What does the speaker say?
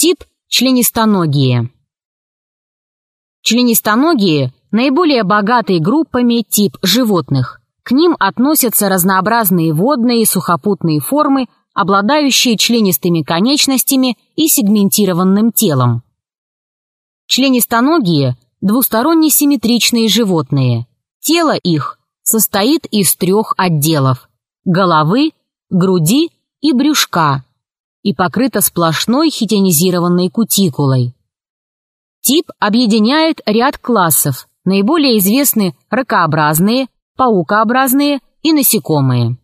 Тип – членистоногие. Членистоногие – наиболее богатые группами тип животных. К ним относятся разнообразные водные и сухопутные формы, обладающие членистыми конечностями и сегментированным телом. Членистоногие – двусторонне симметричные животные. Тело их состоит из трех отделов – головы, груди и брюшка и покрыто сплошной хитинизированной кутикулой. Тип объединяет ряд классов, наиболее известны ракообразные, паукообразные и насекомые.